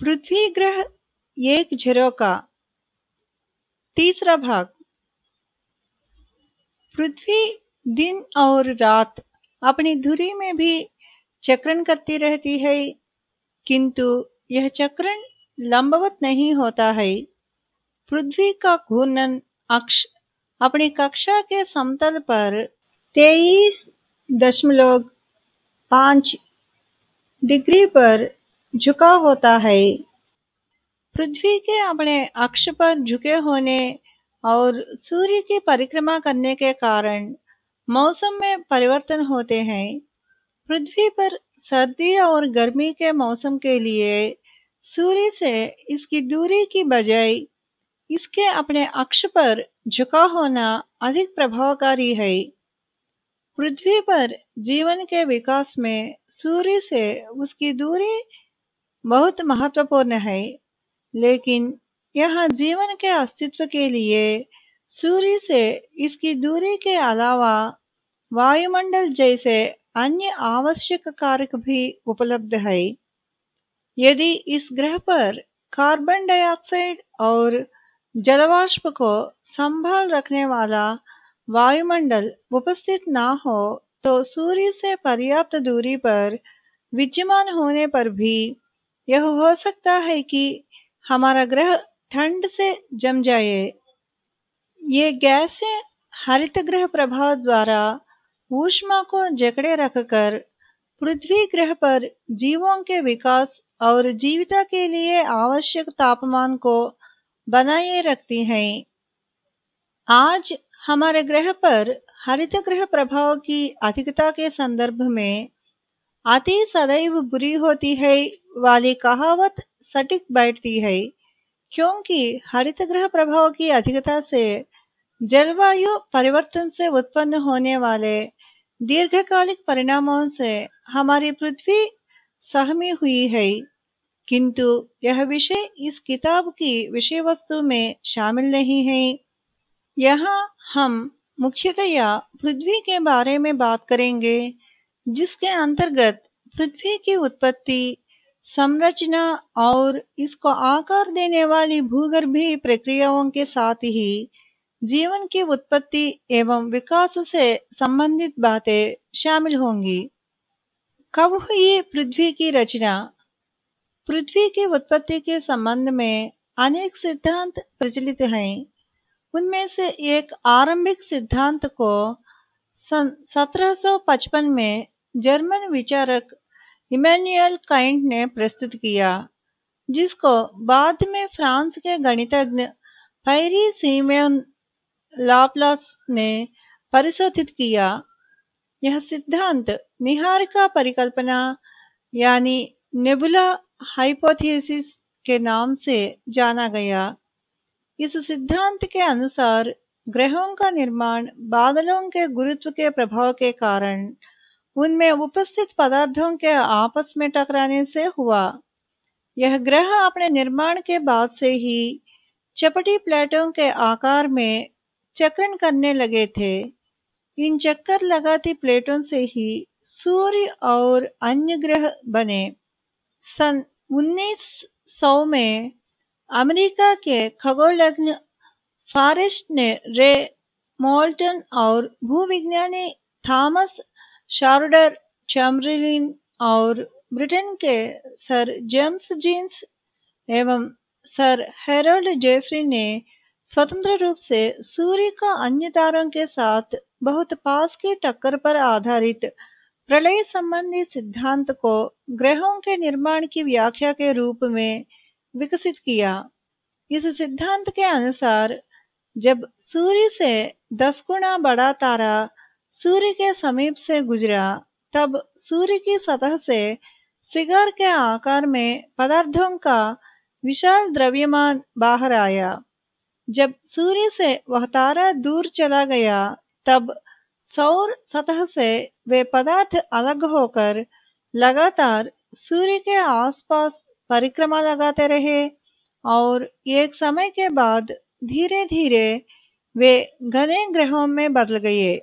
पृथ्वी ग्रह एक झरोका तीसरा भाग। पृथ्वी दिन और रात अपनी धुरी में भी चक्रण करती रहती है, किंतु यह चक्रण लंबवत नहीं होता है। पृथ्वी का घूर्णन अक्ष अपनी कक्षा के समतल पर तेईस दशमलव पाँच डिग्री पर झुका होता है। पृथ्वी के अपने अक्ष पर झुके होने और सूर्य की परिक्रमा करने के कारण मौसम में परिवर्तन होते हैं। पृथ्वी पर सर्दी और गर्मी के मौसम के लिए सूर्य से इसकी दूरी की बजाय इसके अपने अक्ष पर झुका होना अधिक प्रभावकारी है। पृथ्वी पर जीवन के विकास में सूर्य से उसकी दूरी बहुत महत्वपूर्ण है। लेकिन यहाँ जीवन के अस्तित्व के लिए सूर्य से इसकी दूरी के अलावा वायुमंडल जैसे अन्य आवश्यक कारक भी उपलब्ध है। यदि इस ग्रह पर कार्बन डाइऑक्साइड और जलवाष्प को संभाल रखने वाला वायुमंडल उपस्थित ना हो तो सूर्य से पर्याप्त दूरी पर विद्यमान होने पर भी यह हो सकता है कि हमारा ग्रह ठंड से जम जाए। ये गैसें हरित ग्रह प्रभाव द्वारा ऊष्मा को जकड़े रखकर पृथ्वी ग्रह पर जीवों के विकास और जीविता के लिए आवश्यक तापमान को बनाए रखती हैं। आज हमारे ग्रह पर हरित ग्रह प्रभाव की अधिकता के संदर्भ में अति सदैव बुरी होती है वाली कहावत सटीक बैठती है, क्योंकि हरित ग्रह प्रभाव की अधिकता से जलवायु परिवर्तन से उत्पन्न होने वाले दीर्घकालिक परिणामों से हमारी पृथ्वी सहमी हुई है। किंतु यह विषय इस किताब की विषय वस्तु में शामिल नहीं है। यहाँ हम मुख्यतया पृथ्वी के बारे में बात करेंगे, जिसके अंतर्गत पृथ्वी की उत्पत्ति संरचना और इसको आकार देने वाली भूगर्भीय प्रक्रियाओं के साथ ही जीवन की उत्पत्ति एवं विकास से संबंधित बातें शामिल होंगी। कब हुई पृथ्वी की रचना? पृथ्वी की उत्पत्ति के संबंध में अनेक सिद्धांत प्रचलित हैं। उनमें से एक आरंभिक सिद्धांत को सन 1755 में जर्मन विचारक इमैनुअल काइंट ने प्रस्तुत किया, जिसको बाद में फ्रांस के गणितज्ञ पैरी सीमेन लाप्लास ने परिशोधित किया। यह सिद्धांत निहारिका परिकल्पना यानी नेबुला हाइपोथेसिस के नाम से जाना गया। इस सिद्धांत के अनुसार ग्रहों का निर्माण बादलों के गुरुत्व के प्रभाव के कारण उनमें उपस्थित पदार्थों के आपस में टकराने से हुआ। यह ग्रह अपने निर्माण के बाद से ही चपटी प्लेटों के आकार में चक्रण करने लगे थे। इन चक्कर लगाती प्लेटों से ही सूर्य और अन्य ग्रह बने। सन 1900 में अमेरिका के खगोलज्ञ फारेस्ट ने रे मोल्टन और भूविज्ञानी थॉमस शार्डर, चैमरलिन और ब्रिटेन के सर जेम्स जीन्स एवं सर हेरोल्ड जेफरी ने स्वतंत्र रूप से सूर्य का अन्य तारों के साथ बहुत पास की टक्कर पर आधारित प्रलय संबंधी सिद्धांत को ग्रहों के निर्माण की व्याख्या के रूप में विकसित किया। इस सिद्धांत के अनुसार, जब सूर्य से दस गुना बड़ा तारा सूर्य के समीप से गुजरा, तब सूर्य की सतह से सिगार के आकार में पदार्थों का विशाल द्रव्यमान बाहर आया। जब सूर्य से वह तारा दूर चला गया, तब सौर सतह से वे पदार्थ अलग होकर लगातार सूर्य के आसपास परिक्रमा लगाते रहे और एक समय के बाद धीरे धीरे वे घने ग्रहों में बदल गए।